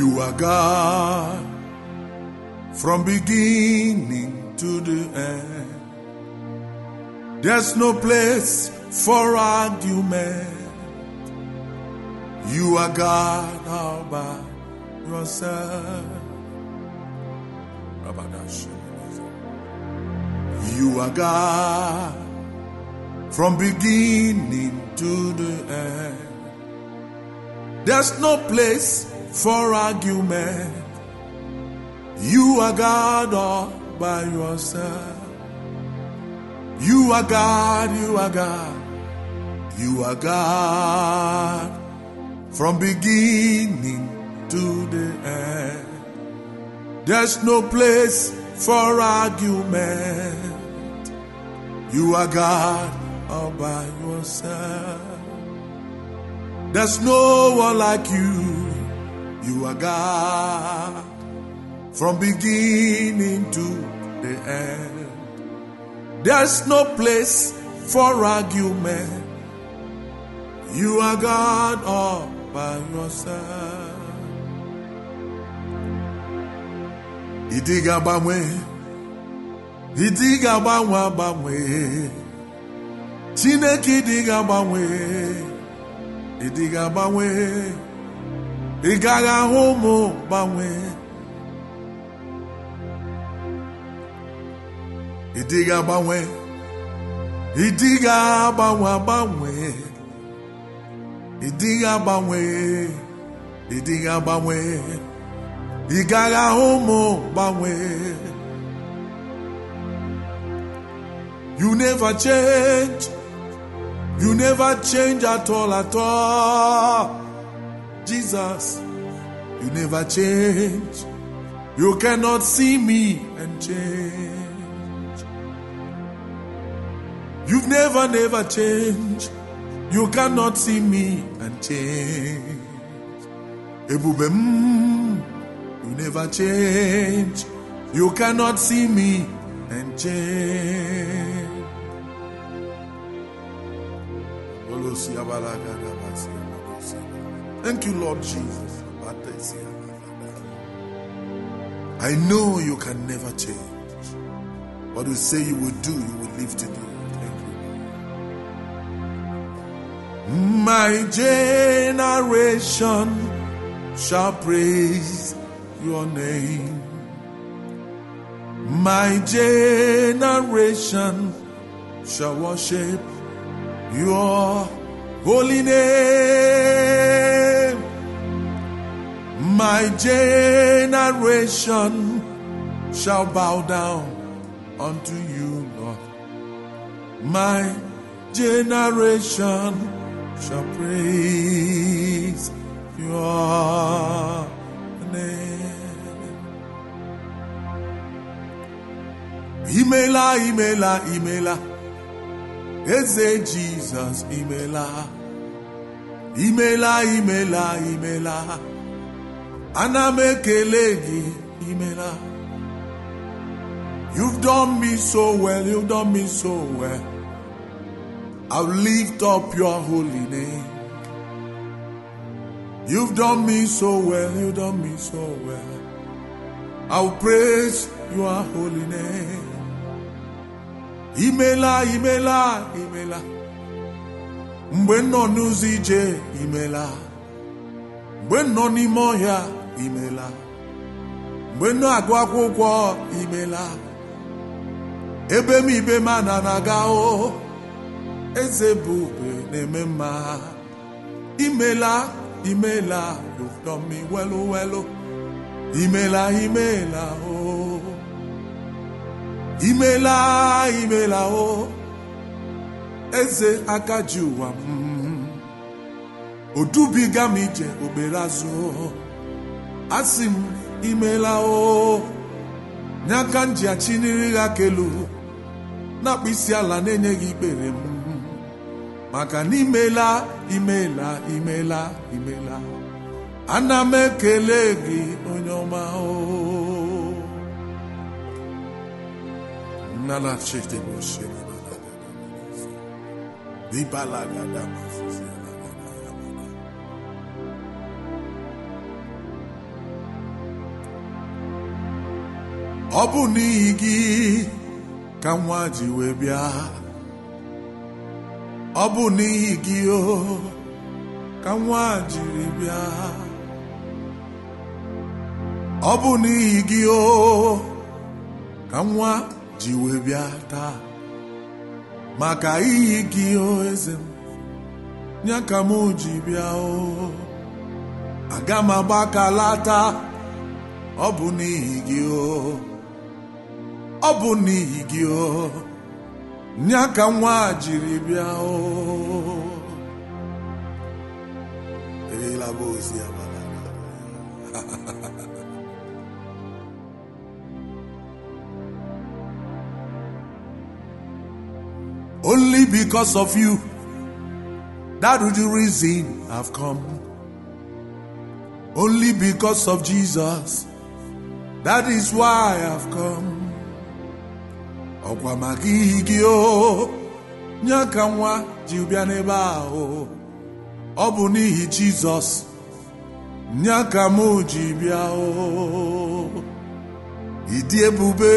You are God from beginning to the end. There's no place for argument. You are God all by yourself. You are God from beginning to the end. There's no place for argument. You are God all by yourself. You are God, you are God, you are God from beginning to the end. There's no place for argument. You are God all by yourself. There's no one like you. You are God from beginning to the end. There's no place for argument. You are God all by yourself. Idiga gbanwe, idiga gbanwe agbanwe, Chineke idiga gbanwe, idiga gbanwe, ị ụmụ gbanwe. Idiga gbanwe, idiga gbanwe agbanwe, idiga gbanwe, idiga gbanwe. ị gaghị ahụ ụmụ gbanwe you never change. You never change at all at all jesus you never change. You cannot see me and change. You've never never changed. You cannot see me and change. Ebube m You never change. You cannot see me and change. Thank you, Lord Jesus. I know you can never change. What you say you will do, you will live to do. Thank you. My generation shall praise your name. My generation shall worship your holy name. My generation shall bow down unto you, Lord. My generation shall praise your name. Imela, imela, imela. Eze Jesus, imela. Imela, imela, imela. Ana m ekele gị, imela. You've done me so well, you've done me so well. I'll lift up your holy name. You've done me so well, you've done me so well. I'll praise your holy name. Imela, imela, imela. Mgbe nọ imela. Mgbe nọ imela. Mgbe m na-agụ akwụkwọ, imela. Ebe m ibe m ana na-aga o. Eze bụ ube na-eme mma. Imela, imela, done me well, oh. Imela, imela, oh. Imela, imela, oh. Eze aka ji ụwa m. Odubiga m ije obere azụ. Asị m, imela, oh. N'aka m ji achiniri kelu. Na-akpụ isi ala na-enyeghị ikpere m. maka na imela imela imela imela ana m ekele gị onye ọma o Nala chete ọ bụ n'ihi gị ka nwa ji wee bịa. Ọ bụ n'ihi gị o ka nwa jiri bịa. Ọ bụ n'ihi gị o ka nwa ji wee bịa taa. Maka iyi gị o eze m nya ka m ji bịa o. Aga m agbakalata ọ bụ n'ihi gị o. ọ bụ n'ihi gị nwa jiri bịa erela bụ ozi Only because of you, that is the reason I've come. Only because of Jesus, that is why I've come. Ọkwa maka ihi gị o, nye ka nwa ji bịa n'ebe ahụ. Ọ bụ n'ihi Jizọs, nye ka mụ ji bịa o. Ịdị ebube.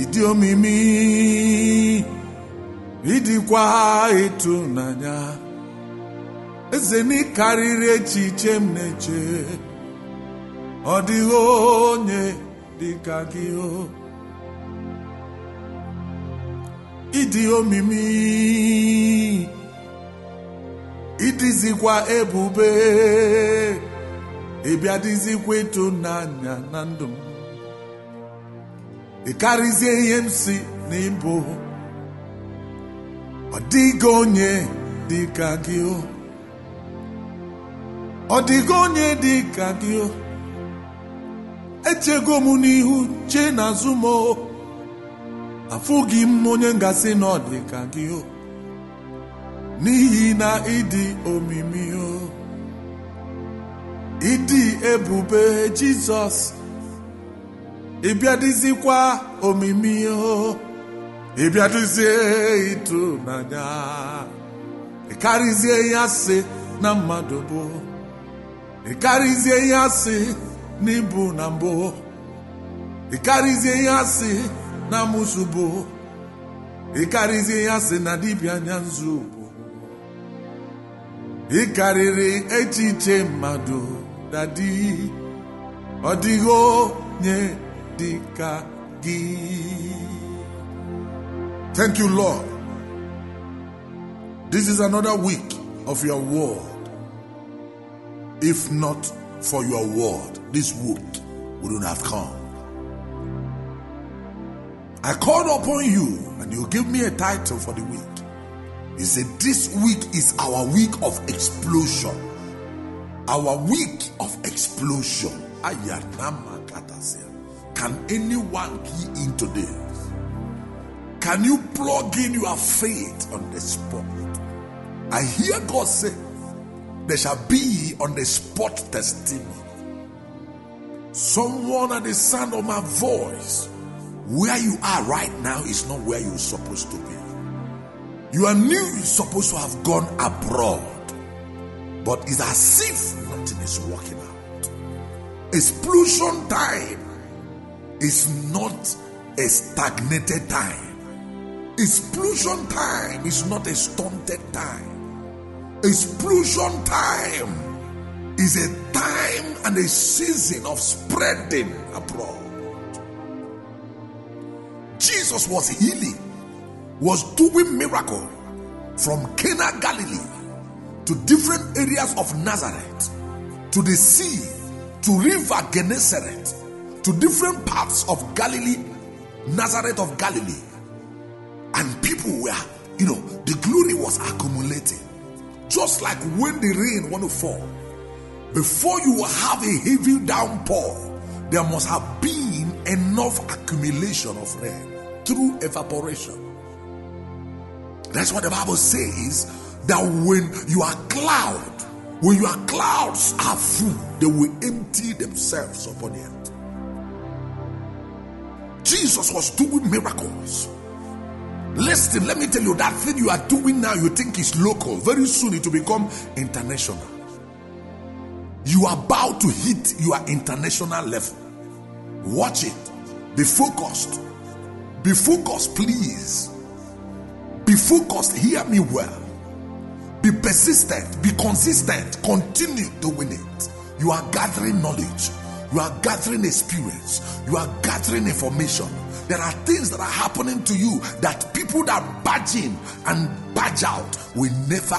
ịdị omimi ịdịkwa ịtụnanya eze n'ịkarịrị echiche m na-eche ọ dịghị onye dịka gị ịdị omimi ịdịzikwa ebube. Ịbịadịzikwa ịtụnanya na ndụ m. Ị ihe m si n'ịbụ. Ọ dịghị onye dị ka gị ọ dịghị onye dị ka gị echego m n'ihu chee n'azụ m afụghị m onye ngasị na ọ dị ka gị n'ihi na ịdị omimi o. Ịdị ebube Jizọs. Ịbịadịzikwa omimi o. Ịbịadịzie ịtụnanya. Ịkarịzie ihe asị na mmadụ bụ. Ịkarịzie ihe asị n'ịbụ na mbụ ịkarịzie asị na amụsụ bụ ịkarịzie asị na dibịa anya nzu bụ ịkarịrị echiche mmadụ dadi ọ dịghị onye dịka gị. Thank you lord. This is another week of your word. If not for your word this week wouldn't have come. I called upon you and you gave me a title for the week. You said this week is our week of explosion. Our week of explosion. Can anyone key in today? Can you plug in your faith on the spot? I hear God say, There shall be on the spot testimony. Someone at the sound of my voice, where you are right now is not where you're supposed to be. You are new, you're supposed to have gone abroad, but it's as if nothing is working out. Explosion time is not a stagnated time. Explosion time is not a stunted time. Explosion time is a time and a season of spreading abroad. Jesus was healing, was doing miracle from Cana, Galilee to different areas of Nazareth, to the sea, to river Gennesaret, to different parts of Galilee, Nazareth of Galilee. And people were, you know, the glory was accumulating. Just like when the rain want to fall. Before you have a heavy downpour, there must have been enough accumulation of rain through evaporation. That's what the Bible says that when you are cloud, when your clouds are full, they will empty themselves upon the earth. Jesus was doing miracles. Listen, let me tell you that thing you are doing now, you think is local. Very soon it will become international. You are about to hit your international level. Watch it. Be focused. Be focused, please. Be focused. Hear me well. Be persistent. Be consistent. Continue doing it. You are gathering knowledge. You are gathering experience. You are gathering information. There are things that are happening to you that people that badge in and badge out will never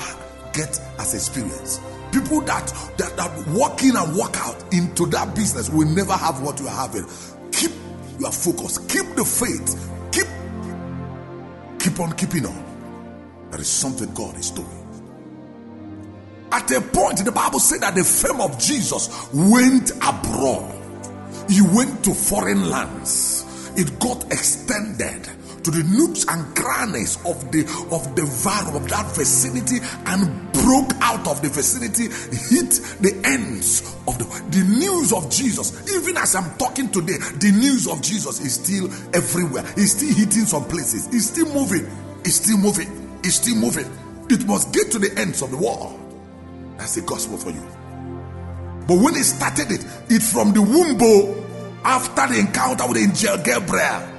get as experience. People that, that, that walk in and walk out into that business will never have what you are having. Keep your focus, keep the faith, keep keep on keeping on. There is something God is doing. At a point, the Bible said that the fame of Jesus went abroad. He went to foreign lands. It got extended to the nooks and crannies of the of the value of that vicinity and broke out of the vicinity, hit the ends of the the news of Jesus. Even as I'm talking today, the news of Jesus is still everywhere. It's still hitting some places. It's still moving. It's still moving. It's still moving. It must get to the ends of the world. That's the gospel for you. But when he started it, it from the womb oh, after the encounter with angel Gabriel.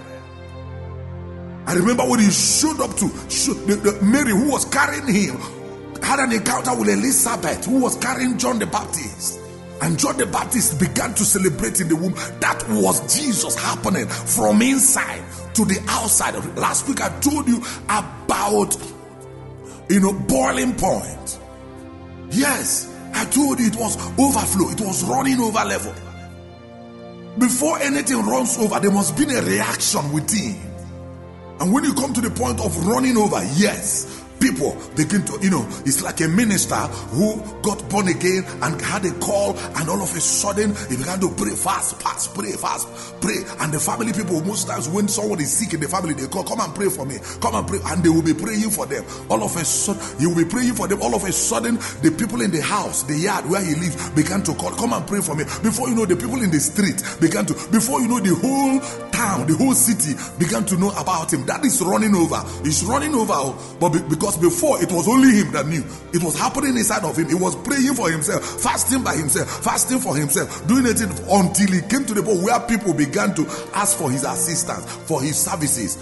I remember when he showed up to the, the Mary, who was carrying him, had an encounter with Elizabeth, who was carrying John the Baptist. And John the Baptist began to celebrate in the womb. That was Jesus happening from inside to the outside. Last week I told you about, you know, boiling point. Yes, I told you it was overflow, it was running over level. Before anything runs over, there must be a reaction within. And when you come to the point of running over, yes, people begin to, you know, it's like a minister who got born again and had a call, and all of a sudden he began to pray fast, fast, pray fast, pray. And the family people, most times when someone is sick in the family, they call, Come and pray for me, come and pray, and they will be praying for them. All of a sudden, you will be praying for them. All of a sudden, the people in the house, the yard where he lives, began to call, Come and pray for me. Before you know, the people in the street began to, before you know, the whole town, the whole city began to know about him. That is running over. He's running over, oh. but because because before it was only him that knew. It was happening inside of him. He was praying for himself, fasting by himself, fasting for himself, doing it until he came to the point where people began to ask for his assistance, for his services.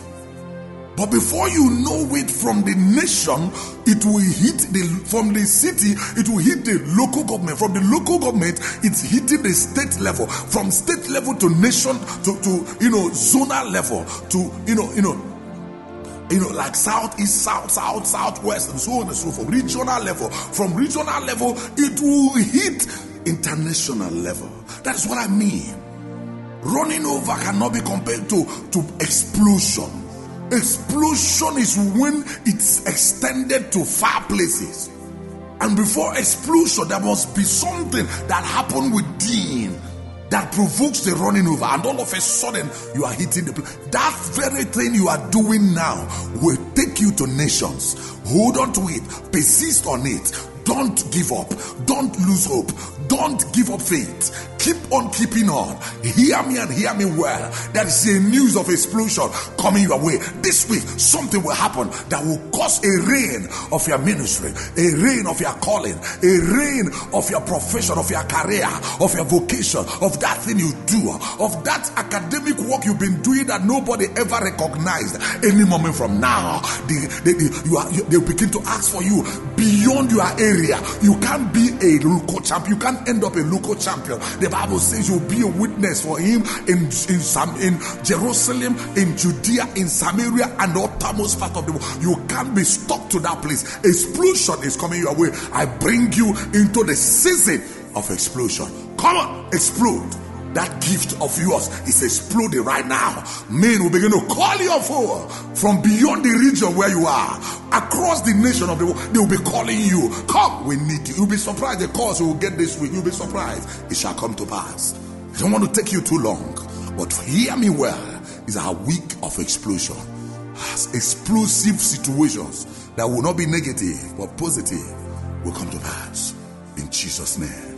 But before you know it from the nation, it will hit the from the city, it will hit the local government. From the local government, it's hitting the state level. From state level to nation to, to you know zonal level to you know you know you know, like south, east, south, south, southwest, and so on and so forth. Regional level. From regional level, it will hit international level. That's what I mean. Running over cannot be compared to, to explosion. Explosion is when it's extended to far places. And before explosion, there must be something that happened within that provokes the running over, and all of a sudden you are hitting the. That very thing you are doing now will take you to nations. Hold on to it, persist on it. Don't give up. Don't lose hope. Don't give up faith. Keep on keeping on. Hear me and hear me well. There is a news of explosion coming your way. This week, something will happen that will cause a rain of your ministry, a rain of your calling, a rain of your profession, of your career, of your vocation, of that thing you do, of that academic work you've been doing that nobody ever recognized. Any moment from now, they, they, they you are, they begin to ask for you beyond your area. You can't be a local champion. You can't end up a local champion. Bible says you'll be a witness for him in in some in Jerusalem, in Judea, in Samaria, and the uttermost part of the world. You can't be stuck to that place. Explosion is coming your way. I bring you into the season of explosion. Come on, explode. That gift of yours is exploding right now. Men will begin to call you for from beyond the region where you are, across the nation of the world. They will be calling you. Come, we need you. You'll be surprised the calls you will get this week. You'll be surprised. It shall come to pass. I don't want to take you too long, but hear me well. It's a week of explosion. Explosive situations that will not be negative but positive will come to pass. In Jesus' name.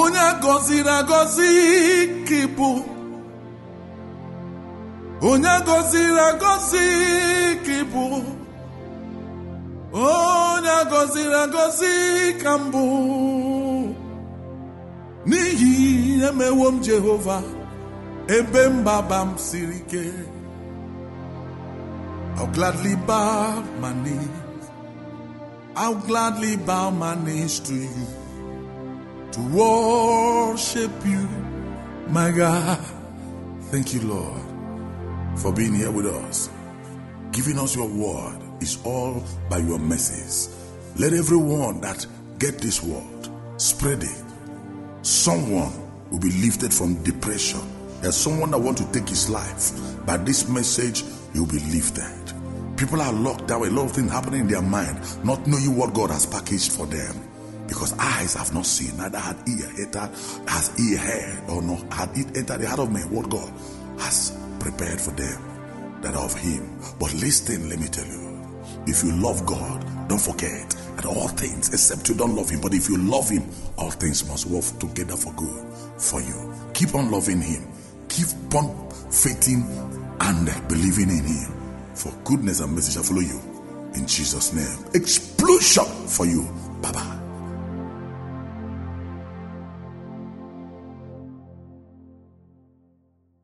Onye gọziri agọzi ka ịbụ onye gọziri agọzi ka ị bụ onye gọziri agọzi ka m bụ n'ihi emewo m jehova ebe mgbaba m siri ike I'll gladly bow my knees I'll gladly bow my knees to you to worship you my God thank you Lord for being here with us giving us your word is all by your mercies. Let everyone that get this word spread it. Someone will be lifted from depression. There's someone that want to take his life. By this message, you'll be lifted. People are locked down. A lot of things happening in their mind, not knowing what God has packaged for them. Because eyes have not seen, neither had ear entered, has ear heard, or not had it entered the heart of man what God has prepared for them that are of Him. But listen, let me tell you. If you love God, don't forget that all things, except you don't love Him, but if you love Him, all things must work together for good for you. Keep on loving Him. Keep on faithing and believing in Him. For goodness and mercy shall follow you. In Jesus' name. Explosion for you. Bye bye.